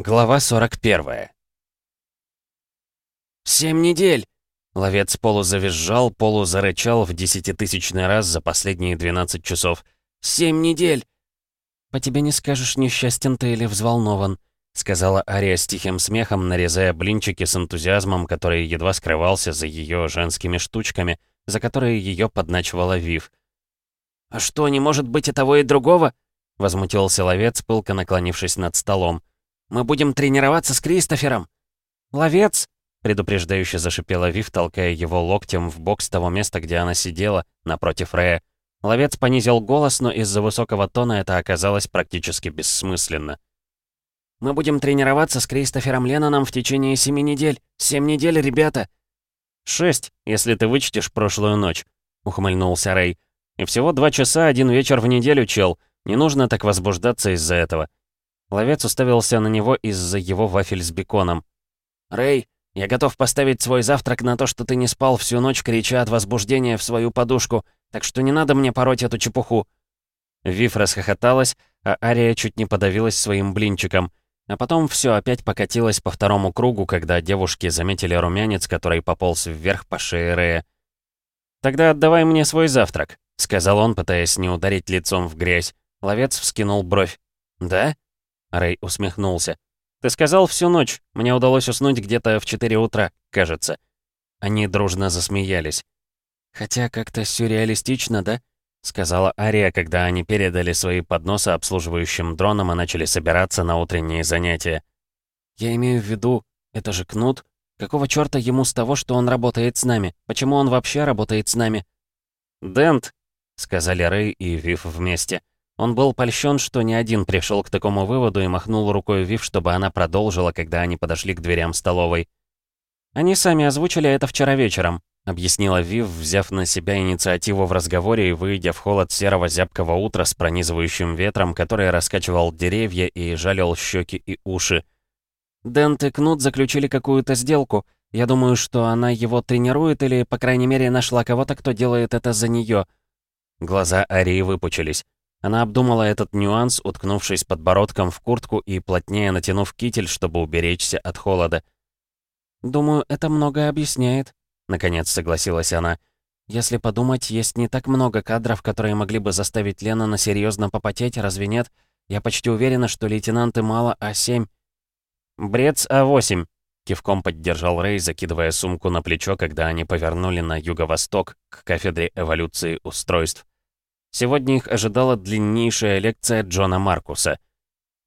Глава 41 «Семь недель!» Ловец полузавизжал, полузарычал в десятитысячный раз за последние 12 часов. «Семь недель!» «По тебе не скажешь, несчастен ты или взволнован», сказала Ария с тихим смехом, нарезая блинчики с энтузиазмом, который едва скрывался за ее женскими штучками, за которые ее подначивала Вив. «А что, не может быть и того, и другого?» Возмутился ловец, пылко наклонившись над столом. Мы будем тренироваться с Кристофером!» «Ловец!» — предупреждающе зашипела Вив, толкая его локтем в бок с того места, где она сидела, напротив Рэя. Ловец понизил голос, но из-за высокого тона это оказалось практически бессмысленно. «Мы будем тренироваться с Кристофером Ленноном в течение семи недель. Семь недель, ребята!» «Шесть, если ты вычтешь прошлую ночь», — ухмыльнулся Рэй. «И всего два часа, один вечер в неделю, чел. Не нужно так возбуждаться из-за этого. Ловец уставился на него из-за его вафель с беконом. «Рэй, я готов поставить свой завтрак на то, что ты не спал всю ночь, крича от возбуждения в свою подушку, так что не надо мне пороть эту чепуху». Вив расхохоталась, а Ария чуть не подавилась своим блинчиком. А потом все опять покатилось по второму кругу, когда девушки заметили румянец, который пополз вверх по шее Рэя. «Тогда отдавай мне свой завтрак», — сказал он, пытаясь не ударить лицом в грязь. Ловец вскинул бровь. «Да?» Рэй усмехнулся. «Ты сказал всю ночь. Мне удалось уснуть где-то в 4 утра, кажется». Они дружно засмеялись. «Хотя как-то сюрреалистично, да?» — сказала Ария, когда они передали свои подносы обслуживающим дронам и начали собираться на утренние занятия. «Я имею в виду, это же Кнут. Какого чёрта ему с того, что он работает с нами? Почему он вообще работает с нами?» «Дент», — сказали Рэй и Вив вместе. Он был польщен, что ни один пришел к такому выводу и махнул рукой Вив, чтобы она продолжила, когда они подошли к дверям столовой. «Они сами озвучили это вчера вечером», — объяснила Вив, взяв на себя инициативу в разговоре и выйдя в холод серого зябкого утра с пронизывающим ветром, который раскачивал деревья и жалил щеки и уши. «Дент и Кнут заключили какую-то сделку. Я думаю, что она его тренирует или, по крайней мере, нашла кого-то, кто делает это за нее. Глаза Арии выпучились. Она обдумала этот нюанс, уткнувшись подбородком в куртку и плотнее натянув китель, чтобы уберечься от холода. «Думаю, это многое объясняет», — наконец согласилась она. «Если подумать, есть не так много кадров, которые могли бы заставить Леннона серьезно попотеть, разве нет? Я почти уверена, что лейтенанты мало А7». «Брец А8», — кивком поддержал Рэй, закидывая сумку на плечо, когда они повернули на юго-восток, к кафедре эволюции устройств. Сегодня их ожидала длиннейшая лекция Джона Маркуса.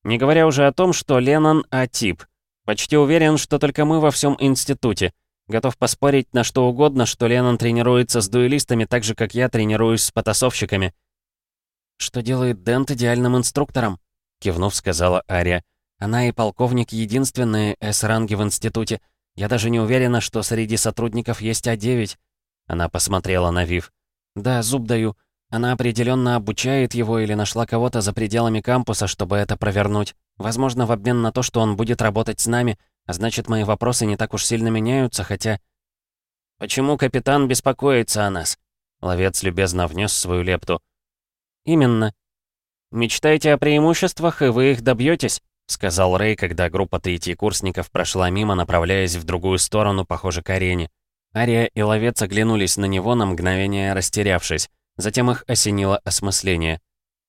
Не говоря уже о том, что Леннон А-тип. Почти уверен, что только мы во всем институте. Готов поспорить на что угодно, что Леннон тренируется с дуэлистами так же, как я тренируюсь с потасовщиками. «Что делает Дент идеальным инструктором?» — кивнув, сказала Ария. «Она и полковник единственные С-ранги в институте. Я даже не уверена, что среди сотрудников есть А9». Она посмотрела на Вив. «Да, зуб даю. Она определенно обучает его или нашла кого-то за пределами кампуса, чтобы это провернуть. Возможно, в обмен на то, что он будет работать с нами, а значит, мои вопросы не так уж сильно меняются, хотя... «Почему капитан беспокоится о нас?» Ловец любезно внес свою лепту. «Именно. Мечтаете о преимуществах, и вы их добьетесь, сказал Рэй, когда группа курсников прошла мимо, направляясь в другую сторону, похоже, к арене. Ария и Ловец оглянулись на него на мгновение, растерявшись. Затем их осенило осмысление.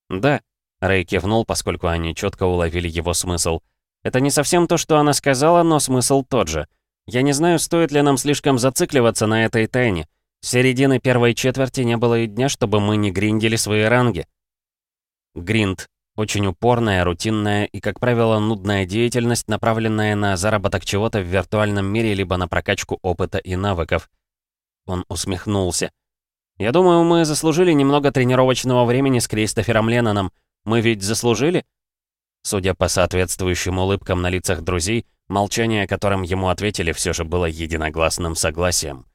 «Да», — Рэй кивнул, поскольку они четко уловили его смысл. «Это не совсем то, что она сказала, но смысл тот же. Я не знаю, стоит ли нам слишком зацикливаться на этой тайне. С середины первой четверти не было и дня, чтобы мы не гриндили свои ранги». Гринд — очень упорная, рутинная и, как правило, нудная деятельность, направленная на заработок чего-то в виртуальном мире либо на прокачку опыта и навыков. Он усмехнулся. Я думаю, мы заслужили немного тренировочного времени с Кристофером Ленноном. Мы ведь заслужили?» Судя по соответствующим улыбкам на лицах друзей, молчание, которым ему ответили, все же было единогласным согласием.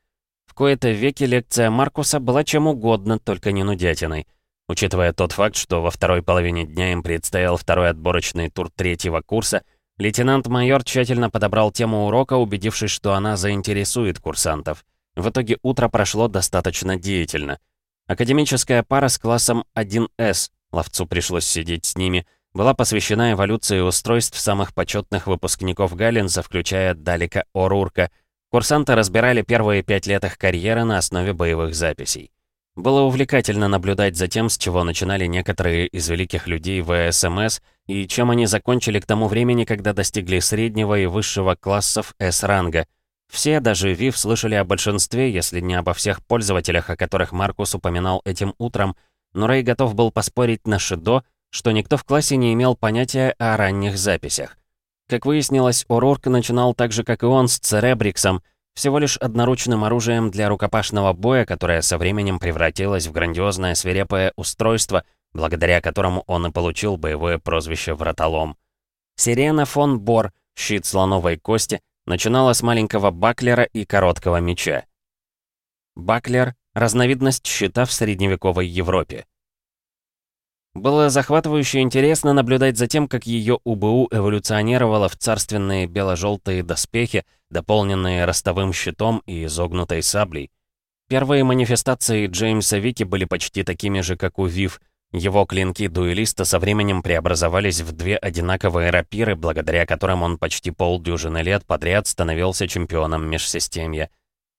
В кои-то веки лекция Маркуса была чем угодно, только не нудятиной. Учитывая тот факт, что во второй половине дня им предстоял второй отборочный тур третьего курса, лейтенант-майор тщательно подобрал тему урока, убедившись, что она заинтересует курсантов — в итоге утро прошло достаточно деятельно. Академическая пара с классом 1С, ловцу пришлось сидеть с ними, была посвящена эволюции устройств самых почетных выпускников Галлинса, включая Далика Орурка. Курсанты разбирали первые пять лет их карьеры на основе боевых записей. Было увлекательно наблюдать за тем, с чего начинали некоторые из великих людей ВСМС и чем они закончили к тому времени, когда достигли среднего и высшего классов С-ранга. Все, даже Вив, слышали о большинстве, если не обо всех пользователях, о которых Маркус упоминал этим утром, но Рэй готов был поспорить на Шидо, что никто в классе не имел понятия о ранних записях. Как выяснилось, Урурк начинал так же, как и он, с Церебриксом — всего лишь одноручным оружием для рукопашного боя, которое со временем превратилось в грандиозное свирепое устройство, благодаря которому он и получил боевое прозвище «Вратолом». Сирена фон Бор, щит слоновой кости, начинала с маленького баклера и короткого меча. Баклер — разновидность щита в средневековой Европе. Было захватывающе интересно наблюдать за тем, как ее УБУ эволюционировала в царственные бело-желтые доспехи, дополненные ростовым щитом и изогнутой саблей. Первые манифестации Джеймса Вики были почти такими же, как у Вив. Его клинки дуэлиста со временем преобразовались в две одинаковые рапиры, благодаря которым он почти полдюжины лет подряд становился чемпионом межсистемья.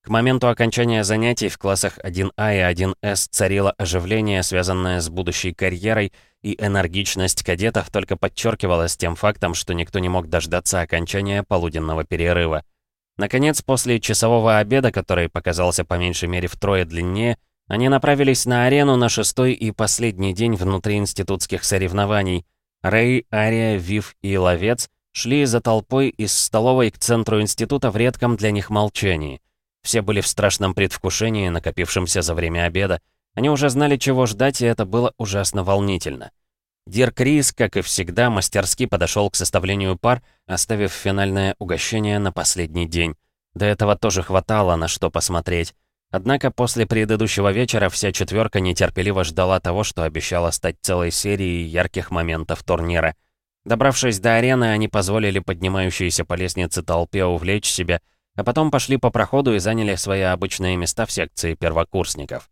К моменту окончания занятий в классах 1А и 1С царило оживление, связанное с будущей карьерой, и энергичность кадетов только подчеркивалась тем фактом, что никто не мог дождаться окончания полуденного перерыва. Наконец, после часового обеда, который показался по меньшей мере втрое длиннее, они направились на арену на шестой и последний день внутриинститутских соревнований. Рэй, Ария, Вив и Ловец шли за толпой из столовой к центру института в редком для них молчании. Все были в страшном предвкушении, накопившемся за время обеда. Они уже знали, чего ждать, и это было ужасно волнительно. Дирк Рис, как и всегда, мастерски подошел к составлению пар, оставив финальное угощение на последний день. До этого тоже хватало на что посмотреть. Однако после предыдущего вечера вся четверка нетерпеливо ждала того, что обещало стать целой серией ярких моментов турнира. Добравшись до арены, они позволили поднимающейся по лестнице толпе увлечь себя, а потом пошли по проходу и заняли свои обычные места в секции первокурсников.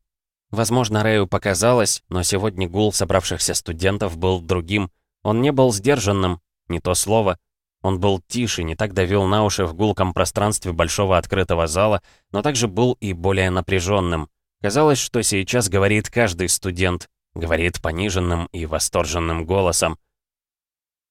Возможно, Рэю показалось, но сегодня гул собравшихся студентов был другим. Он не был сдержанным, не то слово. Он был тише, не так давил на уши в гулком пространстве большого открытого зала, но также был и более напряженным. Казалось, что сейчас говорит каждый студент, говорит пониженным и восторженным голосом.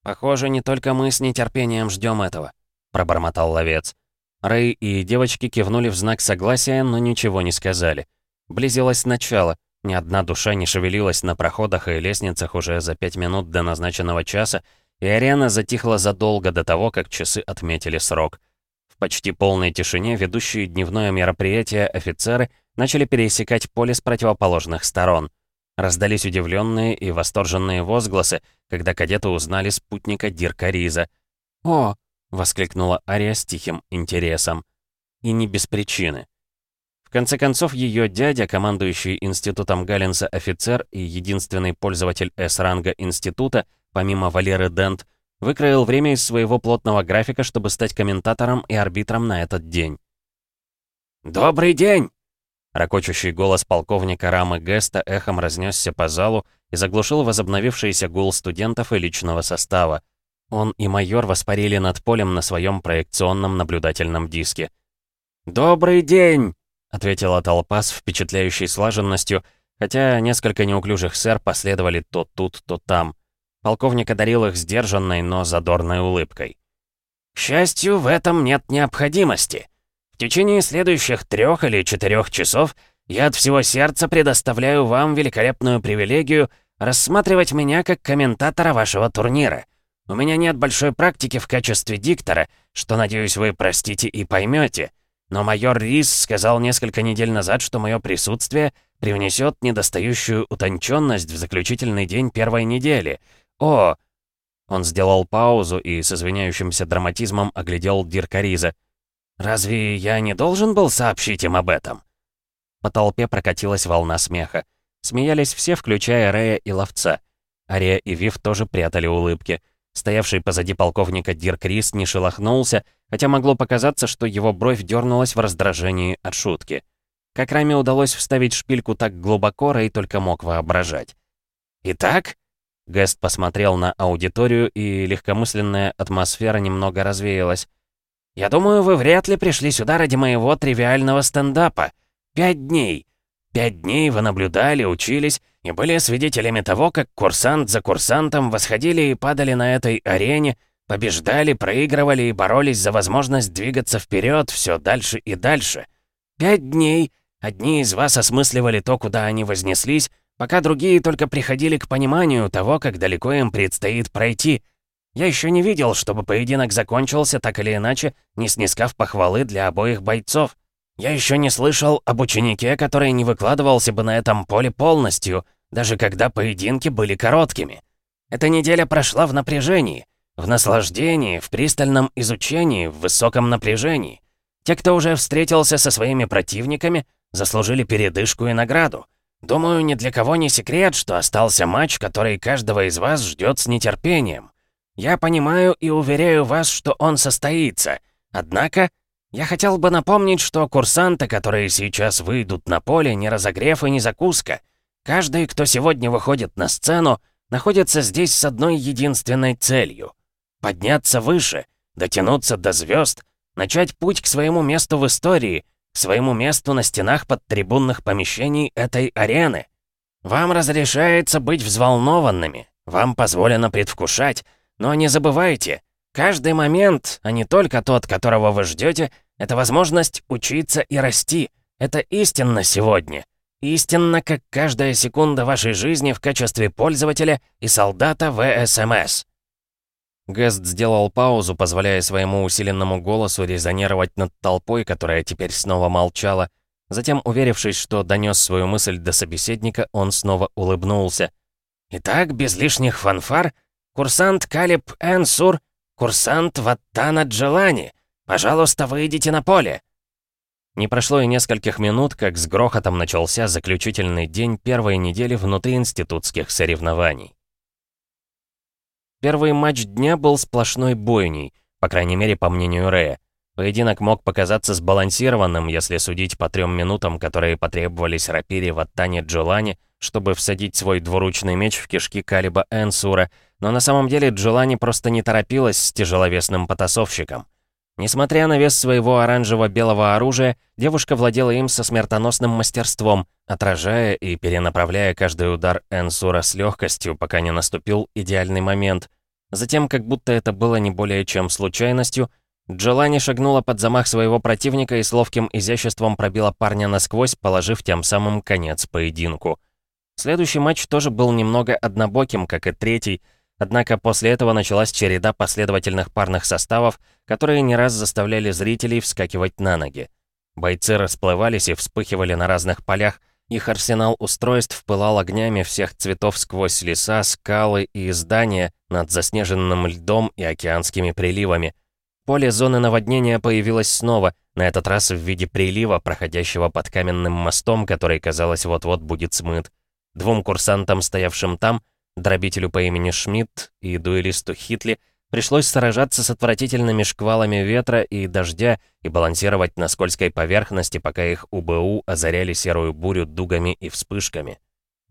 «Похоже, не только мы с нетерпением ждем этого», — пробормотал ловец. Рэй и девочки кивнули в знак согласия, но ничего не сказали. Близилось начало. Ни одна душа не шевелилась на проходах и лестницах уже за пять минут до назначенного часа, и арена затихла задолго до того, как часы отметили срок. В почти полной тишине ведущие дневное мероприятие офицеры начали пересекать поле с противоположных сторон. Раздались удивленные и восторженные возгласы, когда кадеты узнали спутника Дирка Риза. «О, — воскликнула Ария с тихим интересом. И не без причины. В конце концов, ее дядя, командующий институтом Галлинса офицер и единственный пользователь С-ранга института, помимо Валеры Дент, выкроил время из своего плотного графика, чтобы стать комментатором и арбитром на этот день. «Добрый день!» Рокочущий голос полковника Рамы Геста эхом разнесся по залу и заглушил возобновившийся гул студентов и личного состава. Он и майор воспарили над полем на своем проекционном наблюдательном диске. «Добрый день!» — ответила толпа с впечатляющей слаженностью, хотя несколько неуклюжих сэр последовали то тут, то там. Полковник одарил их сдержанной, но задорной улыбкой. «К счастью, в этом нет необходимости. В течение следующих трех или четырех часов я от всего сердца предоставляю вам великолепную привилегию рассматривать меня как комментатора вашего турнира». У меня нет большой практики в качестве диктора, что, надеюсь, вы простите и поймете. Но майор Рис сказал несколько недель назад, что мое присутствие привнесет недостающую утонченность в заключительный день первой недели. О!» Он сделал паузу и с извиняющимся драматизмом оглядел Дирка Риза. «Разве я не должен был сообщить им об этом?» По толпе прокатилась волна смеха. Смеялись все, включая Рея и Ловца. Ария и Вив тоже прятали улыбки. Стоявший позади полковника Дир Крис не шелохнулся, хотя могло показаться, что его бровь дернулась в раздражении от шутки. Как Раме удалось вставить шпильку так глубоко, Рэй только мог воображать. «Итак?» Гест посмотрел на аудиторию, и легкомысленная атмосфера немного развеялась. «Я думаю, вы вряд ли пришли сюда ради моего тривиального стендапа. Пять дней. Пять дней вы наблюдали, учились и были свидетелями того, как курсант за курсантом восходили и падали на этой арене, побеждали, проигрывали и боролись за возможность двигаться вперед все дальше и дальше. Пять дней. Одни из вас осмысливали то, куда они вознеслись, пока другие только приходили к пониманию того, как далеко им предстоит пройти. Я еще не видел, чтобы поединок закончился так или иначе, не снискав похвалы для обоих бойцов. Я еще не слышал об ученике, который не выкладывался бы на этом поле полностью, даже когда поединки были короткими. Эта неделя прошла в напряжении, в наслаждении, в пристальном изучении, в высоком напряжении. Те, кто уже встретился со своими противниками, заслужили передышку и награду. Думаю, ни для кого не секрет, что остался матч, который каждого из вас ждет с нетерпением. Я понимаю и уверяю вас, что он состоится. Однако, я хотел бы напомнить, что курсанты, которые сейчас выйдут на поле, не разогрев и не закуска. Каждый, кто сегодня выходит на сцену, находится здесь с одной единственной целью — подняться выше, дотянуться до звезд, начать путь к своему месту в истории — своему месту на стенах подтрибунных помещений этой арены. Вам разрешается быть взволнованными, вам позволено предвкушать, но не забывайте, каждый момент, а не только тот, которого вы ждете, это возможность учиться и расти. Это истинно сегодня. Истинно, как каждая секунда вашей жизни в качестве пользователя и солдата ВСМС. Гест сделал паузу, позволяя своему усиленному голосу резонировать над толпой, которая теперь снова молчала. Затем, уверившись, что донес свою мысль до собеседника, он снова улыбнулся. «Итак, без лишних фанфар, курсант Калиб Энсур, курсант Ваттана Джелани, пожалуйста, выйдите на поле!» Не прошло и нескольких минут, как с грохотом начался заключительный день первой недели внутриинститутских соревнований. Первый матч дня был сплошной бойней, по крайней мере, по мнению Рэя. Поединок мог показаться сбалансированным, если судить по трем минутам, которые потребовались рапире в Аттане Джолани, чтобы всадить свой двуручный меч в кишки Калиба Энсура, но на самом деле Джолани просто не торопилась с тяжеловесным потасовщиком. Несмотря на вес своего оранжево-белого оружия, девушка владела им со смертоносным мастерством, отражая и перенаправляя каждый удар Энсура с легкостью, пока не наступил идеальный момент. Затем, как будто это было не более чем случайностью, Джелани шагнула под замах своего противника и с ловким изяществом пробила парня насквозь, положив тем самым конец поединку. Следующий матч тоже был немного однобоким, как и третий, Однако после этого началась череда последовательных парных составов, которые не раз заставляли зрителей вскакивать на ноги. Бойцы расплывались и вспыхивали на разных полях, их арсенал устройств пылал огнями всех цветов сквозь леса, скалы и здания над заснеженным льдом и океанскими приливами. Поле зоны наводнения появилось снова, на этот раз в виде прилива, проходящего под каменным мостом, который, казалось, вот-вот будет смыт. Двум курсантам, стоявшим там, Дробителю по имени Шмидт и дуэлисту Хитли пришлось сражаться с отвратительными шквалами ветра и дождя и балансировать на скользкой поверхности, пока их УБУ озаряли серую бурю дугами и вспышками.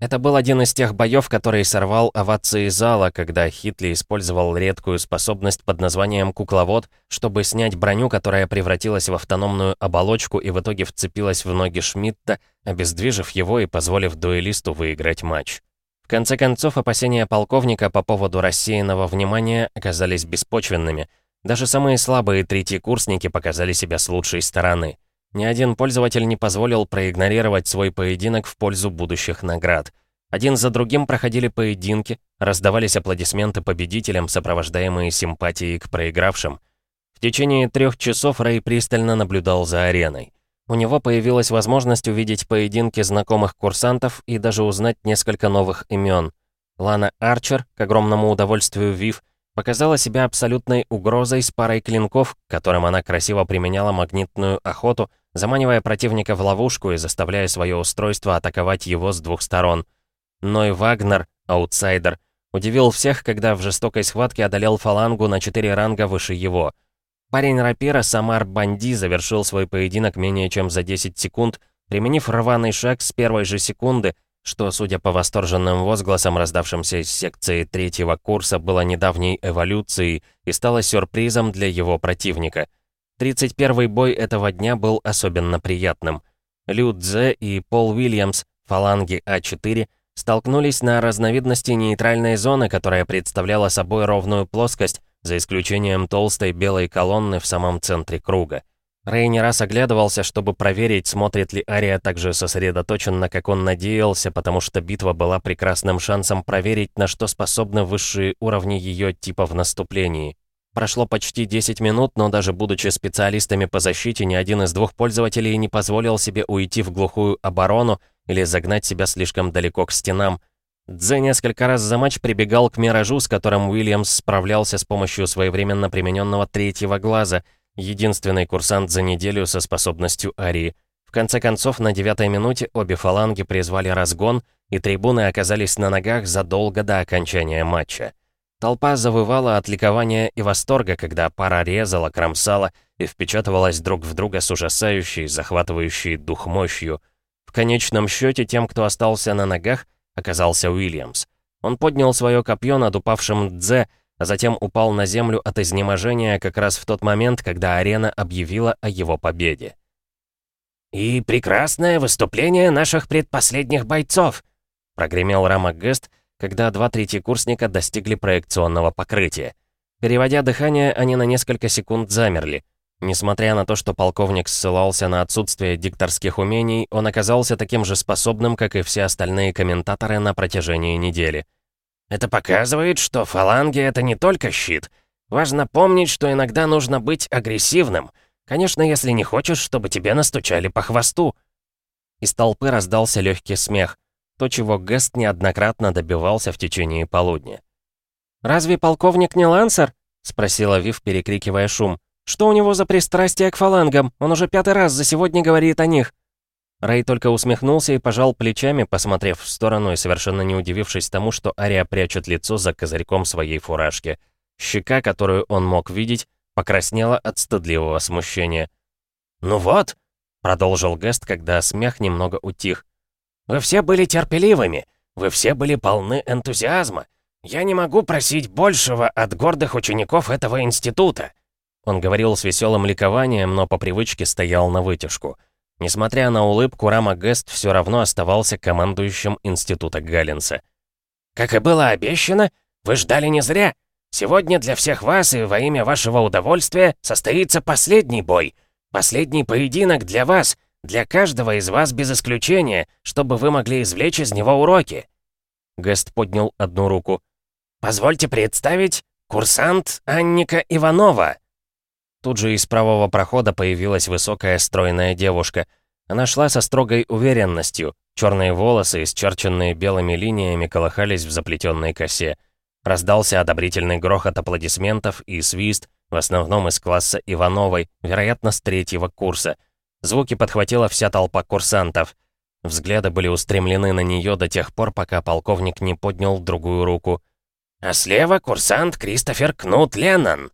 Это был один из тех боев, который сорвал овации зала, когда Хитли использовал редкую способность под названием «кукловод», чтобы снять броню, которая превратилась в автономную оболочку и в итоге вцепилась в ноги Шмидта, обездвижив его и позволив дуэлисту выиграть матч. В конце концов, опасения полковника по поводу рассеянного внимания оказались беспочвенными. Даже самые слабые третьекурсники показали себя с лучшей стороны. Ни один пользователь не позволил проигнорировать свой поединок в пользу будущих наград. Один за другим проходили поединки, раздавались аплодисменты победителям, сопровождаемые симпатией к проигравшим. В течение трех часов Рэй пристально наблюдал за ареной. У него появилась возможность увидеть поединки знакомых курсантов и даже узнать несколько новых имен. Лана Арчер, к огромному удовольствию Вив, показала себя абсолютной угрозой с парой клинков, которым она красиво применяла магнитную охоту, заманивая противника в ловушку и заставляя свое устройство атаковать его с двух сторон. Ной Вагнер, аутсайдер, удивил всех, когда в жестокой схватке одолел фалангу на четыре ранга выше его — Парень рапира Самар Банди завершил свой поединок менее чем за 10 секунд, применив рваный шаг с первой же секунды, что, судя по восторженным возгласам, раздавшимся из секции третьего курса, было недавней эволюцией и стало сюрпризом для его противника. 31-й бой этого дня был особенно приятным. Лю Цзэ и Пол Уильямс, фаланги А4, столкнулись на разновидности нейтральной зоны, которая представляла собой ровную плоскость, за исключением толстой белой колонны в самом центре круга. Рэй не раз оглядывался, чтобы проверить, смотрит ли Ария так же сосредоточенно, как он надеялся, потому что битва была прекрасным шансом проверить, на что способны высшие уровни ее типа в наступлении. Прошло почти 10 минут, но даже будучи специалистами по защите, ни один из двух пользователей не позволил себе уйти в глухую оборону или загнать себя слишком далеко к стенам. Дзе несколько раз за матч прибегал к миражу, с которым Уильямс справлялся с помощью своевременно примененного третьего глаза, единственный курсант за неделю со способностью Арии. В конце концов, на девятой минуте обе фаланги призвали разгон, и трибуны оказались на ногах задолго до окончания матча. Толпа завывала от ликования и восторга, когда пара резала, кромсала и впечатывалась друг в друга с ужасающей, захватывающей дух мощью. Конечном счете тем, кто остался на ногах, оказался Уильямс. Он поднял свое копье над упавшим Дзе, а затем упал на землю от изнеможения как раз в тот момент, когда арена объявила о его победе. «И прекрасное выступление наших предпоследних бойцов!» прогремел Рама Гест, когда два третьекурсника достигли проекционного покрытия. Переводя дыхание, они на несколько секунд замерли. Несмотря на то, что полковник ссылался на отсутствие дикторских умений, он оказался таким же способным, как и все остальные комментаторы на протяжении недели. «Это показывает, что фаланги — это не только щит. Важно помнить, что иногда нужно быть агрессивным. Конечно, если не хочешь, чтобы тебе настучали по хвосту». Из толпы раздался легкий смех. То, чего Гест неоднократно добивался в течение полудня. «Разве полковник не лансер?» — спросила Вив, перекрикивая шум. «Что у него за пристрастие к фалангам? Он уже пятый раз за сегодня говорит о них». Рэй только усмехнулся и пожал плечами, посмотрев в сторону и совершенно не удивившись тому, что Ария прячет лицо за козырьком своей фуражки. Щека, которую он мог видеть, покраснела от стыдливого смущения. «Ну вот», — продолжил Гест, когда смех немного утих, вы все были терпеливыми, вы все были полны энтузиазма. Я не могу просить большего от гордых учеников этого института». Он говорил с веселым ликованием, но по привычке стоял на вытяжку. Несмотря на улыбку, Рама Гест все равно оставался командующим института Галлинса. «Как и было обещано, вы ждали не зря. Сегодня для всех вас и во имя вашего удовольствия состоится последний бой. Последний поединок для вас, для каждого из вас без исключения, чтобы вы могли извлечь из него уроки». Гест поднял одну руку. «Позвольте представить, курсант Анника Иванова». Тут же из правого прохода появилась высокая стройная девушка. Она шла со строгой уверенностью. Черные волосы, исчерченные белыми линиями, колыхались в заплетенной косе. Раздался одобрительный грохот аплодисментов и свист, в основном из класса Ивановой, вероятно, с третьего курса — Звуки подхватила вся толпа курсантов. Взгляды были устремлены на нее до тех пор, пока полковник не поднял другую руку. «А слева курсант Кристофер Кнут Леннон!»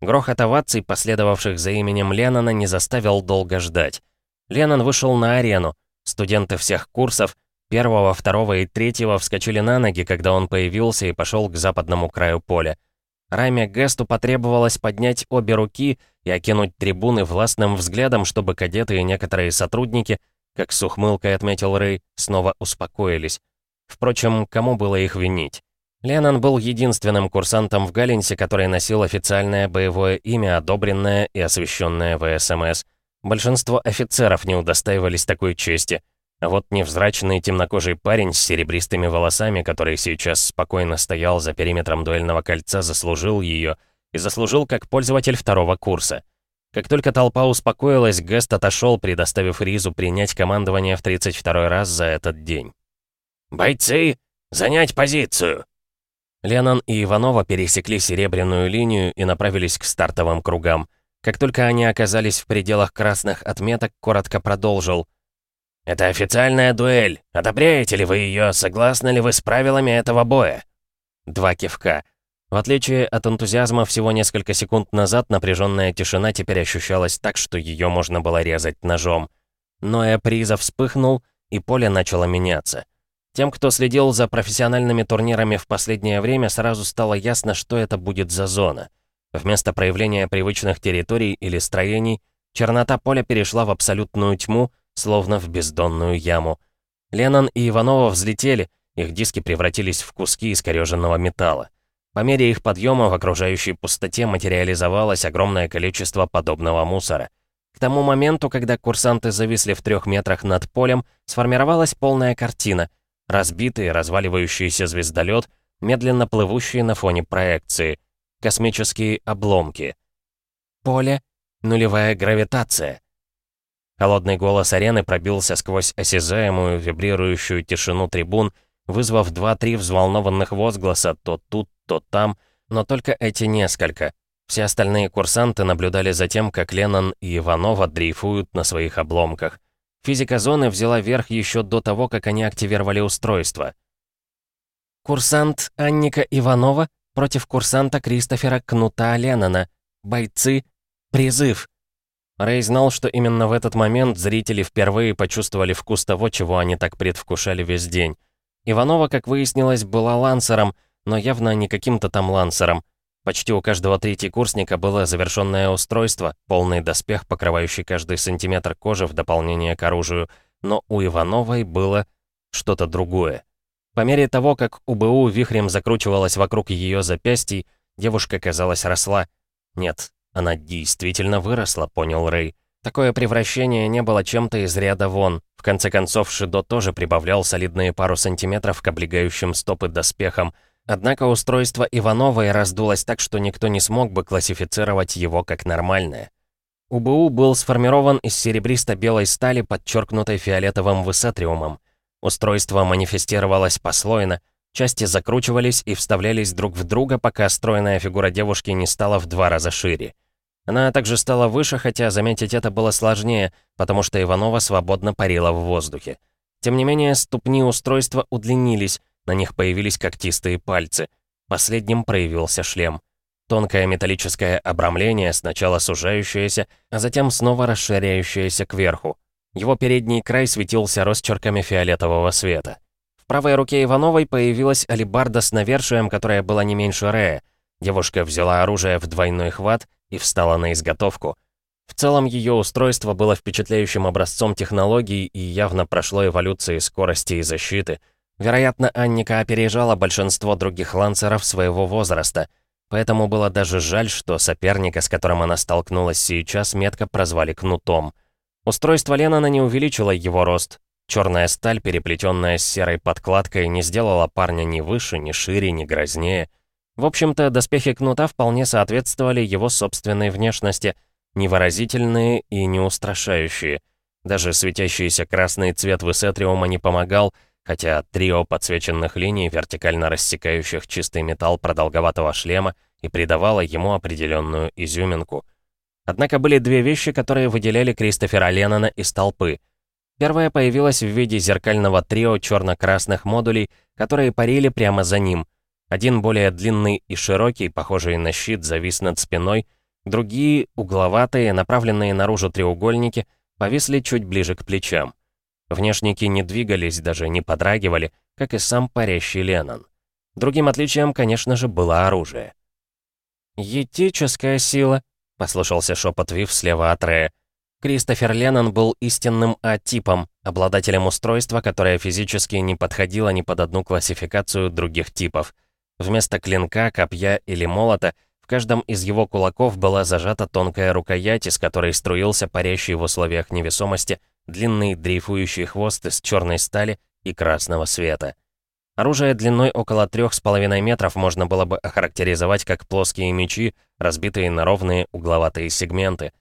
Грохот оваций, последовавших за именем Леннона, не заставил долго ждать. Леннон вышел на арену. Студенты всех курсов, первого, второго и третьего, вскочили на ноги, когда он появился и пошел к западному краю поля. Раме Гесту потребовалось поднять обе руки и окинуть трибуны властным взглядом, чтобы кадеты и некоторые сотрудники, как с ухмылкой отметил Рэй, снова успокоились. Впрочем, кому было их винить? Леннон был единственным курсантом в Галлинсе, который носил официальное боевое имя, одобренное и освященное в СМС. Большинство офицеров не удостаивались такой чести. А вот невзрачный темнокожий парень с серебристыми волосами, который сейчас спокойно стоял за периметром дуэльного кольца, заслужил ее и заслужил как пользователь второго курса. Как только толпа успокоилась, Гест отошел, предоставив Ризу принять командование в 32 раз за этот день. «Бойцы, занять позицию!» Леннон и Иванова пересекли серебряную линию и направились к стартовым кругам. Как только они оказались в пределах красных отметок, коротко продолжил — «Это официальная дуэль. Одобряете ли вы ее? Согласны ли вы с правилами этого боя?» Два кивка. В отличие от энтузиазма всего несколько секунд назад, напряженная тишина теперь ощущалась так, что ее можно было резать ножом. Но Эприза вспыхнул, и поле начало меняться. Тем, кто следил за профессиональными турнирами в последнее время, сразу стало ясно, что это будет за зона. Вместо проявления привычных территорий или строений, чернота поля перешла в абсолютную тьму, словно в бездонную яму. Леннон и Иванова взлетели, их диски превратились в куски искореженного металла. По мере их подъема в окружающей пустоте материализовалось огромное количество подобного мусора. К тому моменту, когда курсанты зависли в трех метрах над полем, сформировалась полная картина. Разбитый, разваливающийся звездолет, медленно плывущий на фоне проекции. Космические обломки. Поле, нулевая гравитация. Холодный голос арены пробился сквозь осязаемую, вибрирующую тишину трибун, вызвав два-три взволнованных возгласа то тут, то там, но только эти несколько. Все остальные курсанты наблюдали за тем, как Леннон и Иванова дрейфуют на своих обломках. Физика зоны взяла верх еще до того, как они активировали устройство. Курсант Анника Иванова против курсанта Кристофера Кнута Леннона. Бойцы. Призыв. Рэй знал, что именно в этот момент зрители впервые почувствовали вкус того, чего они так предвкушали весь день. Иванова, как выяснилось, была лансером, но явно не каким-то там лансером. Почти у каждого третьекурсника было завершенное устройство, полный доспех, покрывающий каждый сантиметр кожи в дополнение к оружию, но у Ивановой было что-то другое. По мере того, как УБУ вихрем закручивалась вокруг ее запястий, девушка, казалось, росла. Нет, она действительно выросла, понял Рэй. Такое превращение не было чем-то из ряда вон. В конце концов, Шидо тоже прибавлял солидные пару сантиметров к облегающим стопы доспехам. Однако устройство Ивановой раздулось так, что никто не смог бы классифицировать его как нормальное. УБУ был сформирован из серебристо-белой стали, подчеркнутой фиолетовым высетриумом. Устройство манифестировалось послойно, части закручивались и вставлялись друг в друга, пока стройная фигура девушки не стала в два раза шире. Она также стала выше, хотя заметить это было сложнее, потому что Иванова свободно парила в воздухе. Тем не менее, ступни устройства удлинились, на них появились когтистые пальцы. Последним проявился шлем. Тонкое металлическое обрамление, сначала сужающееся, а затем снова расширяющееся кверху. Его передний край светился росчерками фиолетового света. В правой руке Ивановой появилась алебарда с навершием, которая была не меньше Рея. Девушка взяла оружие в двойной хват и встала на изготовку. В целом ее устройство было впечатляющим образцом технологий и явно прошло эволюции скорости и защиты. Вероятно, Анника опережала большинство других лансеров своего возраста, поэтому было даже жаль, что соперника, с которым она столкнулась сейчас, метко прозвали Кнутом — Устройство Леннона не увеличило его рост. Черная сталь, переплетенная с серой подкладкой, не сделала парня ни выше, ни шире, ни грознее. В общем-то, доспехи кнута вполне соответствовали его собственной внешности, невыразительные и не устрашающие. Даже светящийся красный цвет высетриума не помогал, хотя трио подсвеченных линий, вертикально рассекающих чистый металл продолговатого шлема, и придавало ему определенную изюминку — Однако были две вещи, которые выделяли Кристофера Леннона из толпы. Первая появилась в виде зеркального трио черно-красных модулей, которые парили прямо за ним. Один более длинный и широкий, похожий на щит, завис над спиной, другие, угловатые, направленные наружу треугольники, повисли чуть ближе к плечам. Внешники не двигались, даже не подрагивали, как и сам парящий Леннон. Другим отличием, конечно же, было оружие. «Етическая сила», послышался шепот Вив слева от Рея. Кристофер Леннон был истинным А-типом, обладателем устройства, которое физически не подходило ни под одну классификацию других типов. Вместо клинка, копья или молота в каждом из его кулаков была зажата тонкая рукоять, из которой струился парящий в условиях невесомости длинный дрейфующий хвост из черной стали и красного света. Оружие длиной около трех с половиной метров можно было бы охарактеризовать как плоские мечи, разбитые на ровные угловатые сегменты.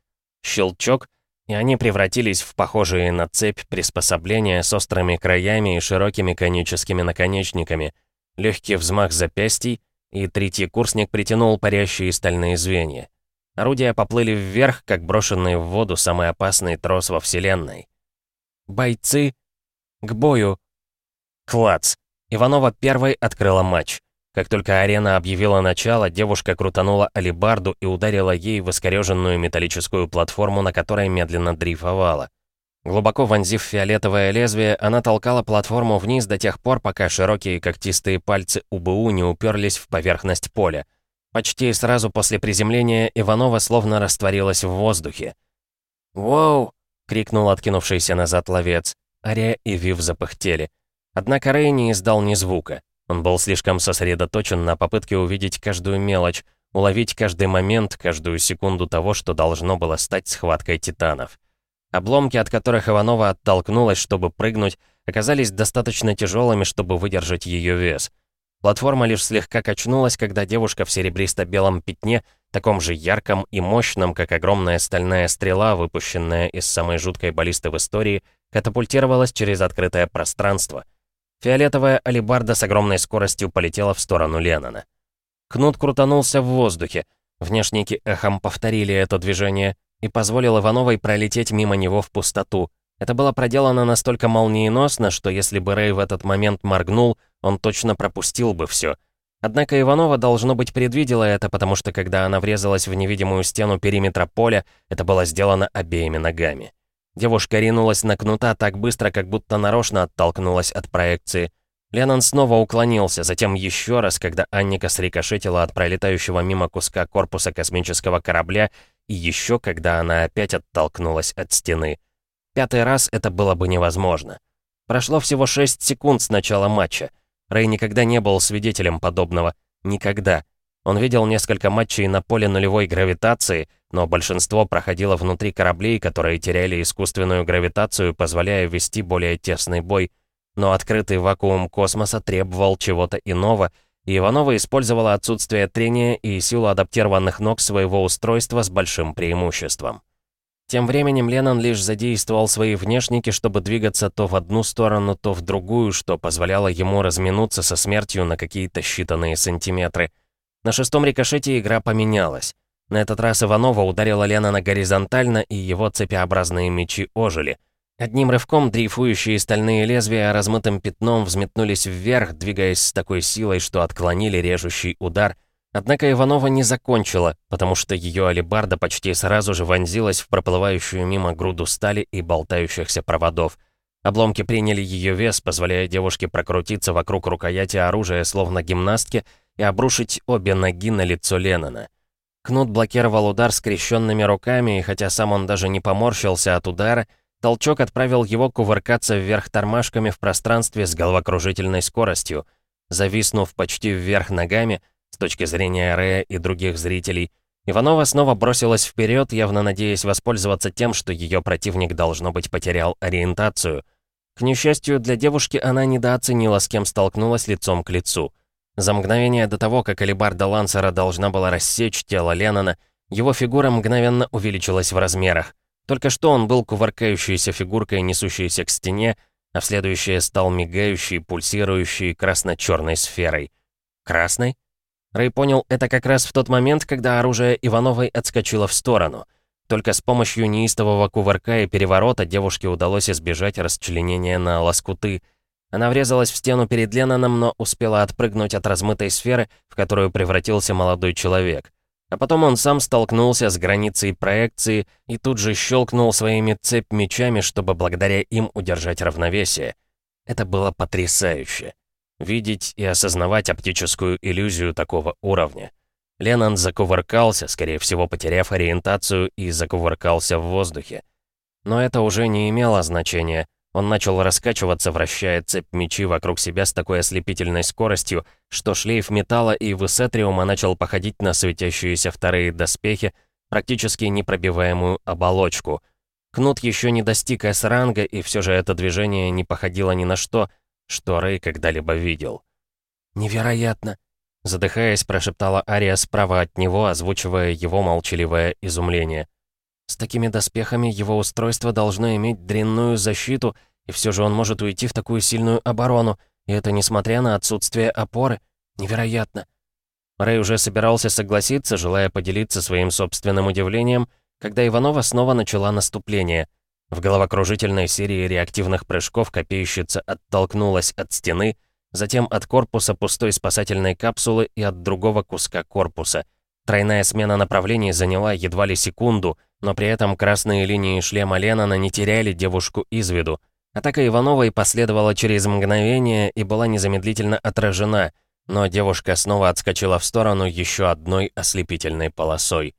Щелчок, и они превратились в похожие на цепь приспособления с острыми краями и широкими коническими наконечниками. Легкий взмах запястий, и третий курсник притянул парящие стальные звенья. Орудия поплыли вверх, как брошенный в воду самый опасный трос во Вселенной. «Бойцы! К бою!» Клац! Иванова первой открыла матч. Как только арена объявила начало, девушка крутанула алибарду и ударила ей в искореженную металлическую платформу, на которой медленно дрейфовала. Глубоко вонзив фиолетовое лезвие, она толкала платформу вниз до тех пор, пока широкие когтистые пальцы УБУ не уперлись в поверхность поля. Почти сразу после приземления Иванова словно растворилась в воздухе. «Воу!» — крикнул откинувшийся назад ловец. Ария и Вив запыхтели. Однако Рэй не издал ни звука. Он был слишком сосредоточен на попытке увидеть каждую мелочь, уловить каждый момент, каждую секунду того, что должно было стать схваткой титанов. Обломки, от которых Иванова оттолкнулась, чтобы прыгнуть, оказались достаточно тяжелыми, чтобы выдержать ее вес. Платформа лишь слегка качнулась, когда девушка в серебристо-белом пятне, таком же ярком и мощном, как огромная стальная стрела, выпущенная из самой жуткой баллисты в истории, катапультировалась через открытое пространство. Фиолетовая алибарда с огромной скоростью полетела в сторону Леннона. Кнут крутанулся в воздухе. Внешники эхом повторили это движение, и позволил Ивановой пролететь мимо него в пустоту. Это было проделано настолько молниеносно, что если бы Рэй в этот момент моргнул, он точно пропустил бы все. Однако Иванова, должно быть, предвидела это, потому что когда она врезалась в невидимую стену периметра поля, это было сделано обеими ногами. Девушка ринулась на кнута так быстро, как будто нарочно оттолкнулась от проекции. Леннон снова уклонился, затем еще раз, когда Анника срикошетила от пролетающего мимо куска корпуса космического корабля и еще когда она опять оттолкнулась от стены. Пятый раз это было бы невозможно. Прошло всего 6 секунд с начала матча. Рэй никогда не был свидетелем подобного. Никогда. Он видел несколько матчей на поле нулевой гравитации, но большинство проходило внутри кораблей, которые теряли искусственную гравитацию, позволяя вести более тесный бой. Но открытый вакуум космоса требовал чего-то иного — и Иванова использовала отсутствие трения и силу адаптированных ног своего устройства с большим преимуществом. Тем временем Леннон лишь задействовал свои внешники, чтобы двигаться то в одну сторону, то в другую, что позволяло ему разминуться со смертью на какие-то считанные сантиметры. На шестом рикошете игра поменялась. На этот раз Иванова ударила Леннона горизонтально, и его цепеобразные мечи ожили — Одним рывком дрейфующие стальные лезвия размытым пятном взметнулись вверх, двигаясь с такой силой, что отклонили режущий удар. Однако Иванова не закончила, потому что ее алебарда почти сразу же вонзилась в проплывающую мимо груду стали и болтающихся проводов. Обломки приняли ее вес, позволяя девушке прокрутиться вокруг рукояти оружия, словно гимнастки, и обрушить обе ноги на лицо Леннона. Кнут блокировал удар скрещенными руками, и хотя сам он даже не поморщился от удара, Толчок отправил его кувыркаться вверх тормашками в пространстве с головокружительной скоростью. Зависнув почти вверх ногами, точки зрения Рэя и других зрителей, Иванова снова бросилась вперед, явно надеясь воспользоваться тем, что ее противник, должно быть, потерял ориентацию. К несчастью для девушки, она недооценила, с кем столкнулась лицом к лицу. За мгновение до того, как алибарда Лансера должна была рассечь тело Леннона, его фигура мгновенно увеличилась в размерах. Только что он был кувыркающейся фигуркой, несущейся к стене, а в следующее стал мигающей, пульсирующей красно-черной сферой. Красной? Рэй понял это как раз в тот момент, когда оружие Ивановой отскочило в сторону. Только с помощью неистового кувырка и переворота девушке удалось избежать расчленения на лоскуты. Она врезалась в стену перед Ленноном, но успела отпрыгнуть от размытой сферы, в которую превратился молодой человек. А потом он сам столкнулся с границей проекции и тут же щелкнул своими цепь-мечами, чтобы благодаря им удержать равновесие. Это было потрясающе. Видеть и осознавать оптическую иллюзию такого уровня. Леннон закувыркался, скорее всего, потеряв ориентацию, и закувыркался в воздухе. Но это уже не имело значения — он начал раскачиваться, вращая цепь мечи вокруг себя с такой ослепительной скоростью, что шлейф металла и высетриума начал походить на светящиеся вторые доспехи, практически непробиваемую оболочку. Кнут еще не достиг С-ранга, и все же это движение не походило ни на что, что Рэй когда-либо видел. «Невероятно!» Задыхаясь, прошептала Ария справа от него, озвучивая его молчаливое изумление. С такими доспехами его устройство должно иметь дрянную защиту, и все же он может уйти в такую сильную оборону, и это несмотря на отсутствие опоры. Невероятно. Рэй уже собирался согласиться, желая поделиться своим собственным удивлением, когда Иванова снова начала наступление. В головокружительной серии реактивных прыжков копейщица оттолкнулась от стены, затем от корпуса пустой спасательной капсулы и от другого куска корпуса. Тройная смена направлений заняла едва ли секунду — но при этом красные линии шлема Леннона не теряли девушку из виду. Атака Ивановой последовала через мгновение и была незамедлительно отражена, но девушка снова отскочила в сторону еще одной ослепительной полосой.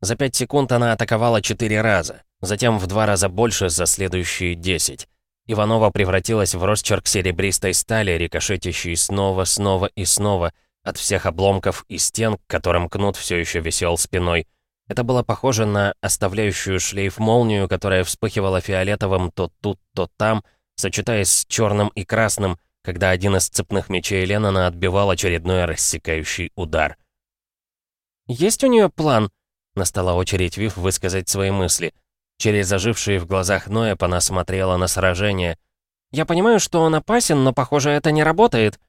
За пять секунд она атаковала четыре раза, затем в два раза больше за следующие десять. Иванова превратилась в росчерк серебристой стали, рикошетящей снова, снова и снова от всех обломков и стен, к которым кнут все еще висел спиной. Это было похоже на оставляющую шлейф молнию, которая вспыхивала фиолетовым то тут, то там, сочетаясь с черным и красным, когда один из цепных мечей Леннона отбивал очередной рассекающий удар. «Есть у нее план?» — настала очередь Вив высказать свои мысли. Через зажившие в глазах Ноя она смотрела на сражение. «Я понимаю, что он опасен, но, похоже, это не работает».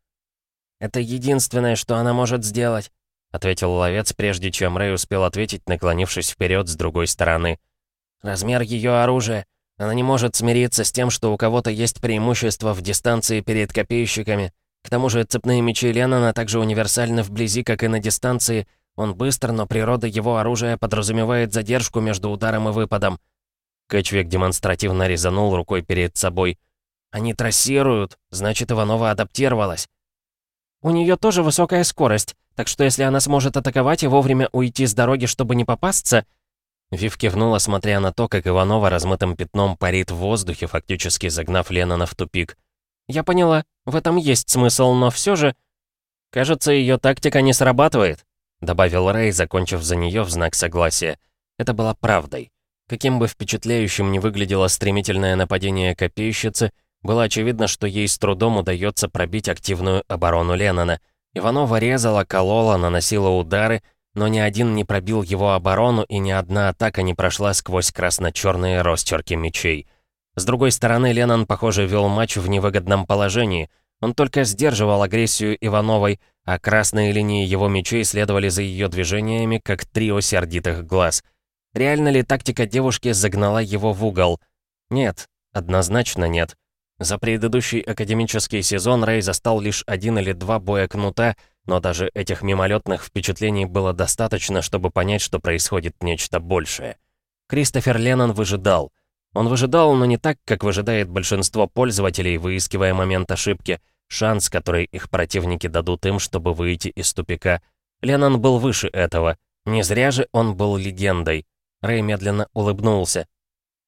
«Это единственное, что она может сделать», — ответил ловец, прежде чем Рэй успел ответить, наклонившись вперед с другой стороны. «Размер ее оружия. Она не может смириться с тем, что у кого-то есть преимущество в дистанции перед копейщиками. К тому же цепные мечи Леннона также универсальны вблизи, как и на дистанции. Он быстр, но природа его оружия подразумевает задержку между ударом и выпадом». Кэтчвик демонстративно резанул рукой перед собой. «Они трассируют, значит, Иванова адаптировалась». «У нее тоже высокая скорость. Так что если она сможет атаковать и вовремя уйти с дороги, чтобы не попасться...» Вив кивнула, смотря на то, как Иванова размытым пятном парит в воздухе, фактически загнав Леннона в тупик. «Я поняла. В этом есть смысл, но все же...» «Кажется, ее тактика не срабатывает», — добавил Рэй, закончив за нее в знак согласия. Это было правдой. Каким бы впечатляющим ни выглядело стремительное нападение копейщицы, было очевидно, что ей с трудом удается пробить активную оборону Леннона — Иванова резала, колола, наносила удары, но ни один не пробил его оборону, и ни одна атака не прошла сквозь красно-черные росчерки мечей. С другой стороны, Леннон, похоже, вел матч в невыгодном положении. Он только сдерживал агрессию Ивановой, а красные линии его мечей следовали за ее движениями, как трио сердитых глаз. Реально ли тактика девушки загнала его в угол? Нет, однозначно нет. За предыдущий академический сезон Рэй застал лишь один или два боя кнута, но даже этих мимолетных впечатлений было достаточно, чтобы понять, что происходит нечто большее. Кристофер Леннон выжидал. Он выжидал, но не так, как выжидает большинство пользователей, выискивая момент ошибки, шанс, который их противники дадут им, чтобы выйти из тупика. Леннон был выше этого. Не зря же он был легендой. Рэй медленно улыбнулся.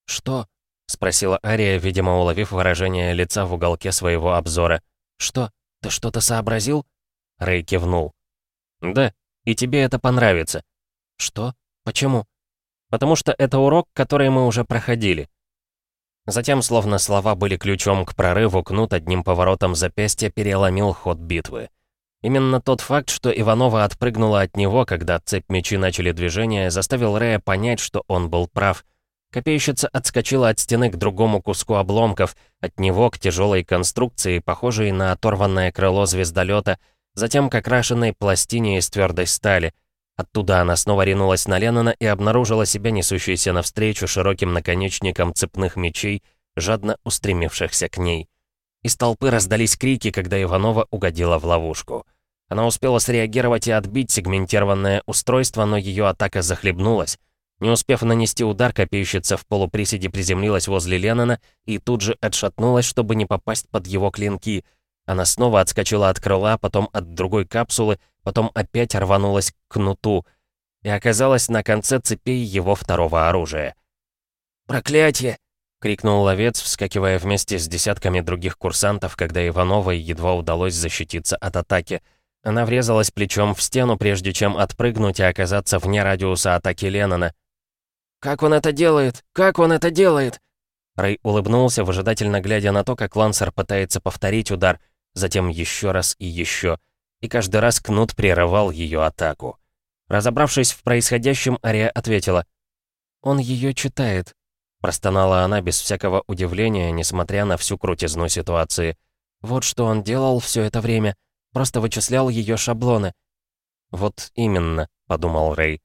«Что?» — спросила Ария, видимо, уловив выражение лица в уголке своего обзора. «Что? Ты что-то сообразил?» Рэй кивнул. «Да, и тебе это понравится». «Что? Почему?» «Потому что это урок, который мы уже проходили». Затем, словно слова были ключом к прорыву, Кнут одним поворотом запястья переломил ход битвы. Именно тот факт, что Иванова отпрыгнула от него, когда цепь мечи начали движение, заставил Рэя понять, что он был прав — Копейщица отскочила от стены к другому куску обломков, от него к тяжелой конструкции, похожей на оторванное крыло звездолета, затем к окрашенной пластине из твердой стали. Оттуда она снова ринулась на Леннона и обнаружила себя несущейся навстречу широким наконечником цепных мечей, жадно устремившихся к ней. Из толпы раздались крики, когда Иванова угодила в ловушку. Она успела среагировать и отбить сегментированное устройство, но ее атака захлебнулась. Не успев нанести удар, копейщица в полуприседе приземлилась возле Леннона и тут же отшатнулась, чтобы не попасть под его клинки. Она снова отскочила от крыла, потом от другой капсулы, потом опять рванулась к кнуту и оказалась на конце цепей его второго оружия. «Проклятие!» — крикнул ловец, вскакивая вместе с десятками других курсантов, когда Ивановой едва удалось защититься от атаки. Она врезалась плечом в стену, прежде чем отпрыгнуть и оказаться вне радиуса атаки Леннона. «Как он это делает? Как он это делает?» Рэй улыбнулся, выжидательно глядя на то, как Лансер пытается повторить удар, затем еще раз и еще. И каждый раз Кнут прерывал ее атаку. Разобравшись в происходящем, Ария ответила. «Он ее читает», — простонала она без всякого удивления, несмотря на всю крутизну ситуации. «Вот что он делал все это время. Просто вычислял ее шаблоны». «Вот именно», — подумал Рэй.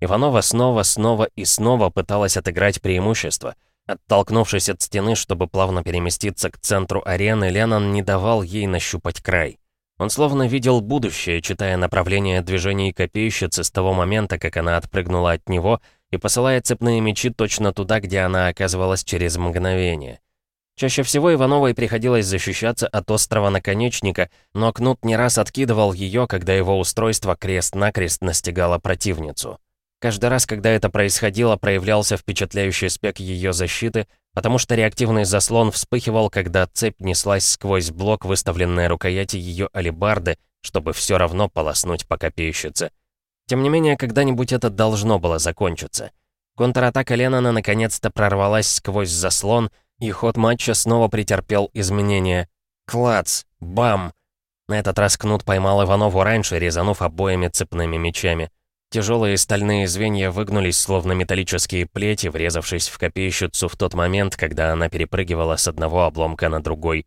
Иванова снова, снова и снова пыталась отыграть преимущество. Оттолкнувшись от стены, чтобы плавно переместиться к центру арены, Леннон не давал ей нащупать край. Он словно видел будущее, читая направление движений копейщицы с того момента, как она отпрыгнула от него и посылая цепные мечи точно туда, где она оказывалась через мгновение. Чаще всего Ивановой приходилось защищаться от острого наконечника, но Кнут не раз откидывал ее, когда его устройство крест-накрест настигало противницу. Каждый раз, когда это происходило, проявлялся впечатляющий спек ее защиты, потому что реактивный заслон вспыхивал, когда цепь неслась сквозь блок, выставленной рукояти ее алебарды, чтобы все равно полоснуть по копейщице. Тем не менее, когда-нибудь это должно было закончиться. Контратака Леннона наконец-то прорвалась сквозь заслон, и ход матча снова претерпел изменения. Клац! Бам! На этот раз Кнут поймал Иванову раньше, резанув обоими цепными мечами. Тяжелые стальные звенья выгнулись, словно металлические плети, врезавшись в копейщицу в тот момент, когда она перепрыгивала с одного обломка на другой.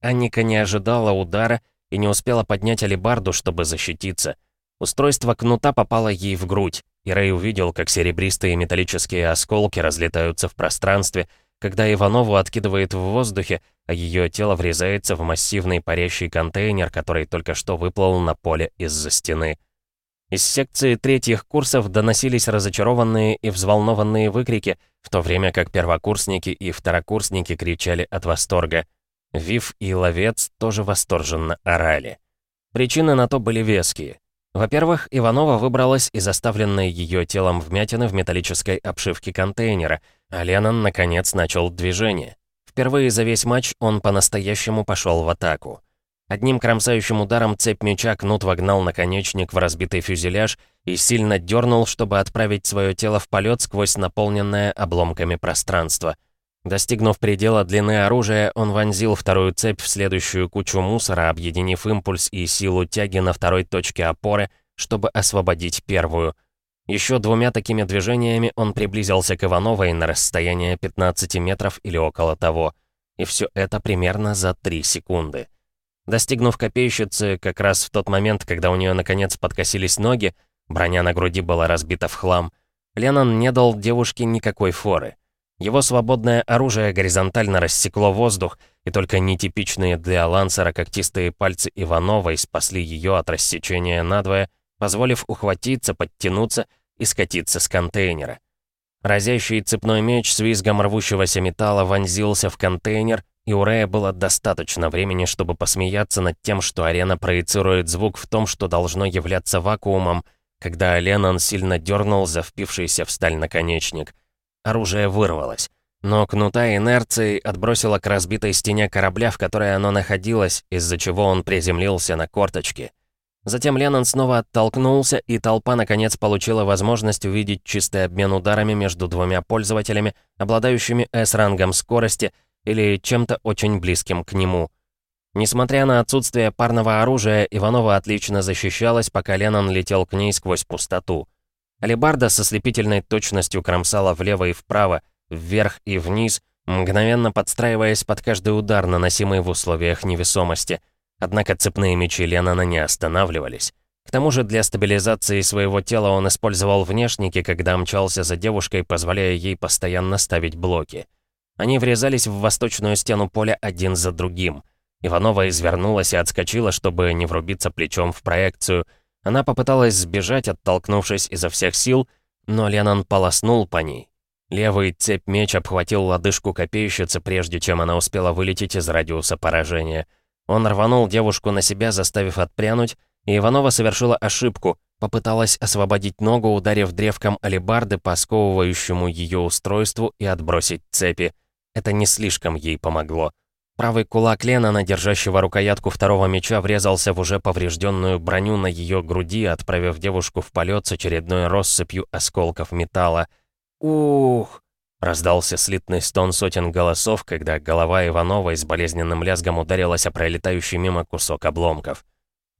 Анника не ожидала удара и не успела поднять алебарду, чтобы защититься. Устройство кнута попало ей в грудь, и Рэй увидел, как серебристые металлические осколки разлетаются в пространстве, когда Иванову откидывает в воздухе, а ее тело врезается в массивный парящий контейнер, который только что выплыл на поле из-за стены. Из секции третьих курсов доносились разочарованные и взволнованные выкрики, в то время как первокурсники и второкурсники кричали от восторга. Вив и Ловец тоже восторженно орали. Причины на то были веские. Во-первых, Иванова выбралась из оставленной ее телом вмятины в металлической обшивке контейнера, а наконец, начал движение. Впервые за весь матч он по-настоящему пошел в атаку. Одним кромсающим ударом цепь меча Кнут вогнал наконечник в разбитый фюзеляж и сильно дернул, чтобы отправить свое тело в полет сквозь наполненное обломками пространство. Достигнув предела длины оружия, он вонзил вторую цепь в следующую кучу мусора, объединив импульс и силу тяги на второй точке опоры, чтобы освободить первую. Еще двумя такими движениями он приблизился к Ивановой на расстояние 15 метров или около того. И все это примерно за 3 секунды. Достигнув копейщицы, как раз в тот момент, когда у нее наконец подкосились ноги, броня на груди была разбита в хлам, Леннон не дал девушке никакой форы. Его свободное оружие горизонтально рассекло воздух, и только нетипичные для лансера когтистые пальцы Ивановой спасли ее от рассечения надвое, позволив ухватиться, подтянуться и скатиться с контейнера. Разящий цепной меч с визгом рвущегося металла вонзился в контейнер, и у Рэя было достаточно времени, чтобы посмеяться над тем, что арена проецирует звук в том, что должно являться вакуумом, когда Леннон сильно дернул за впившийся в сталь наконечник. Оружие вырвалось. Но кнута инерцией отбросило к разбитой стене корабля, в которой оно находилось, из-за чего он приземлился на корточки. Затем Леннон снова оттолкнулся, и толпа наконец получила возможность увидеть чистый обмен ударами между двумя пользователями, обладающими S-рангом скорости или чем-то очень близким к нему. Несмотря на отсутствие парного оружия, Иванова отлично защищалась, пока Леннон летел к ней сквозь пустоту. Алибарда со слепительной точностью кромсала влево и вправо, вверх и вниз, мгновенно подстраиваясь под каждый удар, наносимый в условиях невесомости. Однако цепные мечи Леннона не останавливались. К тому же для стабилизации своего тела он использовал внешники, когда мчался за девушкой, позволяя ей постоянно ставить блоки. Они врезались в восточную стену поля один за другим. Иванова извернулась и отскочила, чтобы не врубиться плечом в проекцию — она попыталась сбежать, оттолкнувшись изо всех сил, но Леннон полоснул по ней. Левый цепь меч обхватил лодыжку копейщицы, прежде чем она успела вылететь из радиуса поражения. Он рванул девушку на себя, заставив отпрянуть, и Иванова совершила ошибку, попыталась освободить ногу, ударив древком алебарды по сковывающему ее устройству и отбросить цепи. Это не слишком ей помогло. Правый кулак Ленана, держащего рукоятку второго меча, врезался в уже поврежденную броню на ее груди, отправив девушку в полет с очередной россыпью осколков металла. «Ух!» — раздался слитный стон сотен голосов, когда голова Ивановой с болезненным лязгом ударилась о пролетающий мимо кусок обломков.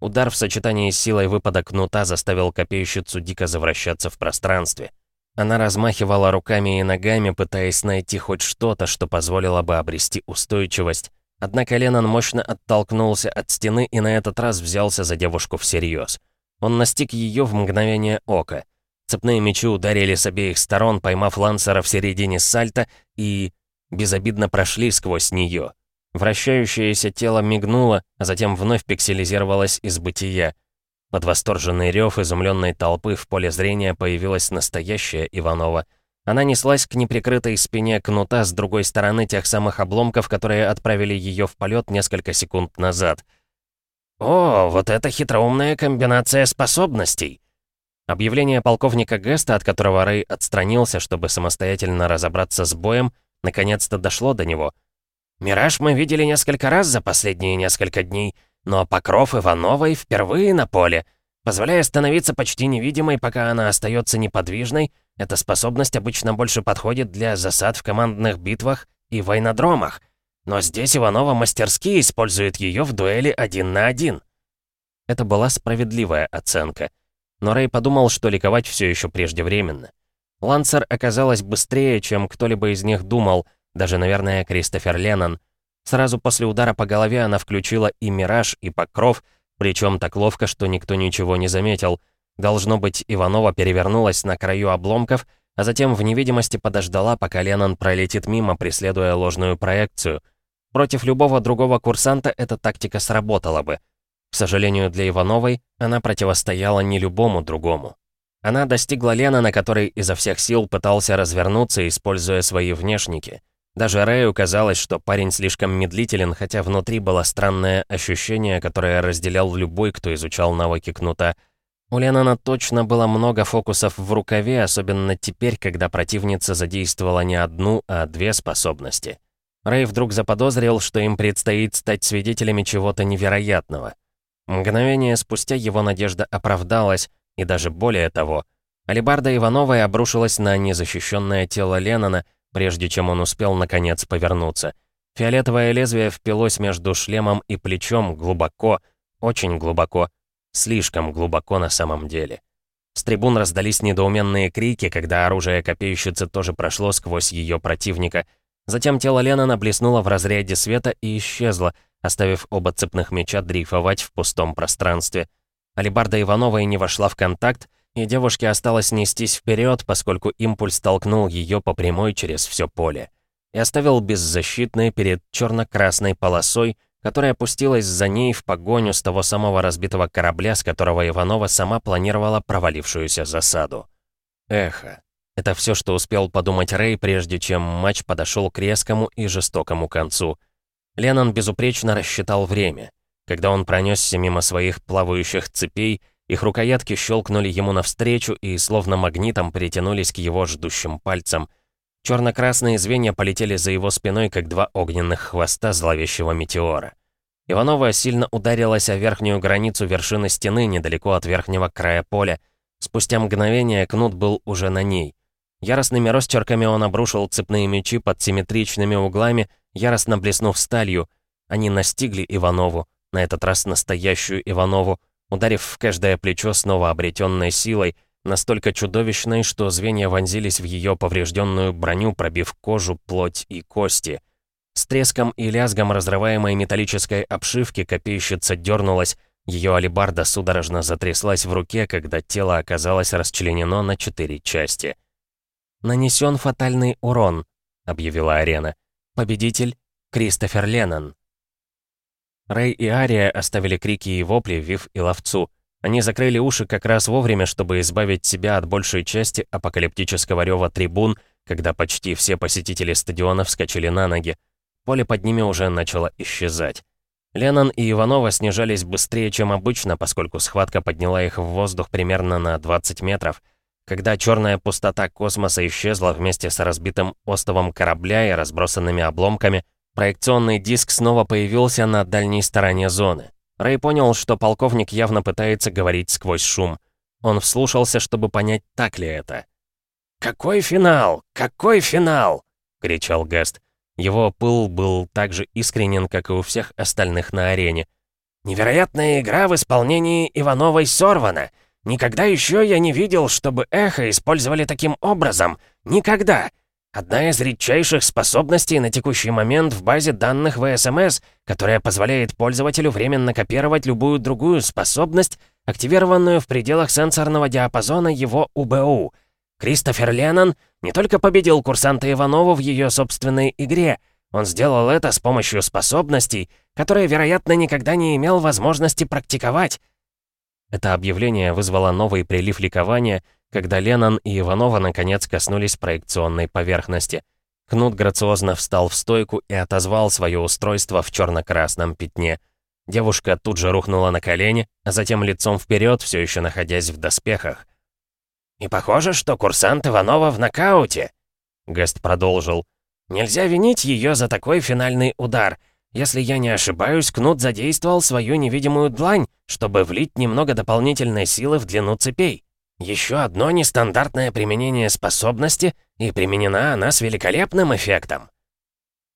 Удар в сочетании с силой выпада кнута заставил копейщицу дико завращаться в пространстве. Она размахивала руками и ногами, пытаясь найти хоть что-то, что позволило бы обрести устойчивость. Однако Леннон мощно оттолкнулся от стены и на этот раз взялся за девушку всерьез. Он настиг ее в мгновение ока. Цепные мечи ударили с обеих сторон, поймав Лансера в середине сальта и... безобидно прошли сквозь нее. Вращающееся тело мигнуло, а затем вновь пикселизировалось из бытия. Под восторженный рев изумленной толпы в поле зрения появилась настоящая Иванова. Она неслась к неприкрытой спине кнута с другой стороны тех самых обломков, которые отправили ее в полет несколько секунд назад. «О, вот это хитроумная комбинация способностей!» Объявление полковника Геста, от которого Рэй отстранился, чтобы самостоятельно разобраться с боем, наконец-то дошло до него. «Мираж мы видели несколько раз за последние несколько дней, но покров Ивановой впервые на поле. Позволяя становиться почти невидимой, пока она остается неподвижной, эта способность обычно больше подходит для засад в командных битвах и войнодромах. Но здесь Иванова мастерски использует ее в дуэли один на один». Это была справедливая оценка. Но Рэй подумал, что ликовать все еще преждевременно. Лансер оказалась быстрее, чем кто-либо из них думал, даже, наверное, Кристофер Леннон. Сразу после удара по голове она включила и Мираж, и Покров, причем так ловко, что никто ничего не заметил. Должно быть, Иванова перевернулась на краю обломков, а затем в невидимости подождала, пока Леннон пролетит мимо, преследуя ложную проекцию. Против любого другого курсанта эта тактика сработала бы. К сожалению для Ивановой, она противостояла не любому другому. Она достигла Лена, на который изо всех сил пытался развернуться, используя свои внешники. Даже Рэю казалось, что парень слишком медлителен, хотя внутри было странное ощущение, которое разделял любой, кто изучал навыки кнута. У Леннона точно было много фокусов в рукаве, особенно теперь, когда противница задействовала не одну, а две способности. Рэй вдруг заподозрил, что им предстоит стать свидетелями чего-то невероятного. Мгновение спустя его надежда оправдалась, и даже более того. Алибарда Ивановой обрушилась на незащищенное тело Леннона, прежде чем он успел наконец повернуться. Фиолетовое лезвие впилось между шлемом и плечом глубоко, очень глубоко, слишком глубоко на самом деле. С трибун раздались недоуменные крики, когда оружие копейщицы тоже прошло сквозь ее противника. Затем тело Леннона блеснуло в разряде света и исчезло, оставив оба цепных меча дрейфовать в пустом пространстве. Алибарда Ивановой не вошла в контакт, и девушке осталось нестись вперед, поскольку импульс толкнул ее по прямой через все поле. И оставил беззащитной перед черно-красной полосой, которая опустилась за ней в погоню с того самого разбитого корабля, с которого Иванова сама планировала провалившуюся засаду. Эхо. Это все, что успел подумать Рэй, прежде чем матч подошел к резкому и жестокому концу — Леннон безупречно рассчитал время. Когда он пронесся мимо своих плавающих цепей, их рукоятки щелкнули ему навстречу и словно магнитом притянулись к его ждущим пальцам. Черно-красные звенья полетели за его спиной, как два огненных хвоста зловещего метеора. Иванова сильно ударилась о верхнюю границу вершины стены недалеко от верхнего края поля. Спустя мгновение кнут был уже на ней. Яростными росчерками он обрушил цепные мечи под симметричными углами, яростно блеснув сталью. Они настигли Иванову, на этот раз настоящую Иванову, ударив в каждое плечо снова обретенной силой, настолько чудовищной, что звенья вонзились в ее поврежденную броню, пробив кожу, плоть и кости. С треском и лязгом разрываемой металлической обшивки копейщица дернулась, ее алебарда судорожно затряслась в руке, когда тело оказалось расчленено на четыре части. «Нанесен фатальный урон», — объявила арена. «Победитель — Кристофер Леннон». Рэй и Ария оставили крики и вопли Вив и Ловцу. Они закрыли уши как раз вовремя, чтобы избавить себя от большей части апокалиптического рева трибун, когда почти все посетители стадиона вскочили на ноги. Поле под ними уже начало исчезать. Леннон и Иванова снижались быстрее, чем обычно, поскольку схватка подняла их в воздух примерно на 20 метров. Когда черная пустота космоса исчезла вместе с разбитым остовом корабля и разбросанными обломками, проекционный диск снова появился на дальней стороне зоны. Рэй понял, что полковник явно пытается говорить сквозь шум. Он вслушался, чтобы понять, так ли это. «Какой финал? Какой финал?» — кричал Гест. Его пыл был так же искренен, как и у всех остальных на арене. «Невероятная игра в исполнении Ивановой сорвана! Никогда еще я не видел, чтобы эхо использовали таким образом. Никогда. Одна из редчайших способностей на текущий момент в базе данных ВСМС, которая позволяет пользователю временно копировать любую другую способность, активированную в пределах сенсорного диапазона его УБУ. Кристофер Леннон не только победил курсанта Иванову в ее собственной игре, он сделал это с помощью способностей, которые, вероятно, никогда не имел возможности практиковать. Это объявление вызвало новый прилив ликования, когда Леннон и Иванова наконец коснулись проекционной поверхности. Кнут грациозно встал в стойку и отозвал свое устройство в черно-красном пятне. Девушка тут же рухнула на колени, а затем лицом вперед, все еще находясь в доспехах. «И похоже, что курсант Иванова в нокауте», — Гест продолжил. «Нельзя винить ее за такой финальный удар. Если я не ошибаюсь, Кнут задействовал свою невидимую длань, чтобы влить немного дополнительной силы в длину цепей. Еще одно нестандартное применение способности, и применена она с великолепным эффектом».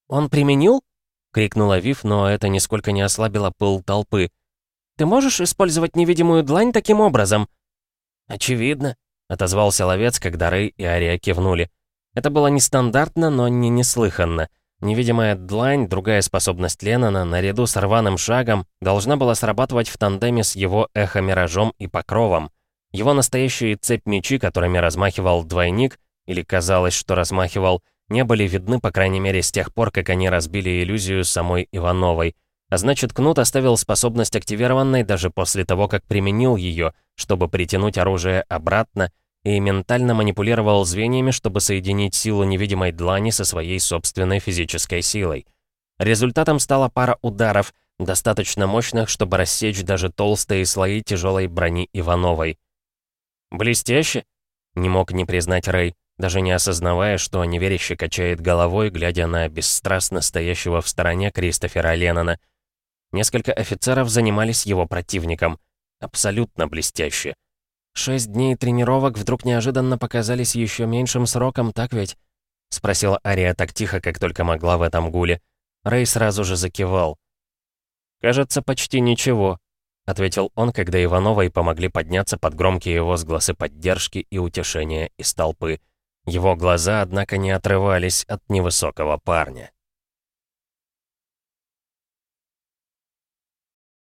«Он применил?» — крикнула Вив, но это нисколько не ослабило пыл толпы. «Ты можешь использовать невидимую длань таким образом?» «Очевидно», — отозвался ловец, когда Рэй и Ария кивнули. Это было нестандартно, но не неслыханно. Невидимая длань, другая способность Леннона, наряду с рваным шагом, должна была срабатывать в тандеме с его эхо-миражом и покровом. Его настоящие цепь-мечи, которыми размахивал двойник, или казалось, что размахивал, не были видны, по крайней мере, с тех пор, как они разбили иллюзию самой Ивановой. А значит, Кнут оставил способность активированной даже после того, как применил ее, чтобы притянуть оружие обратно, и ментально манипулировал звеньями, чтобы соединить силу невидимой длани со своей собственной физической силой. Результатом стала пара ударов, достаточно мощных, чтобы рассечь даже толстые слои тяжелой брони Ивановой. «Блестяще!» — не мог не признать Рэй, даже не осознавая, что неверяще качает головой, глядя на бесстрастно стоящего в стороне Кристофера Леннона. Несколько офицеров занимались его противником. Абсолютно блестяще. «Шесть дней тренировок вдруг неожиданно показались еще меньшим сроком, так ведь?» — спросила Ария так тихо, как только могла в этом гуле. Рэй сразу же закивал. «Кажется, почти ничего», — ответил он, когда Ивановой помогли подняться под громкие возгласы поддержки и утешения из толпы. Его глаза, однако, не отрывались от невысокого парня.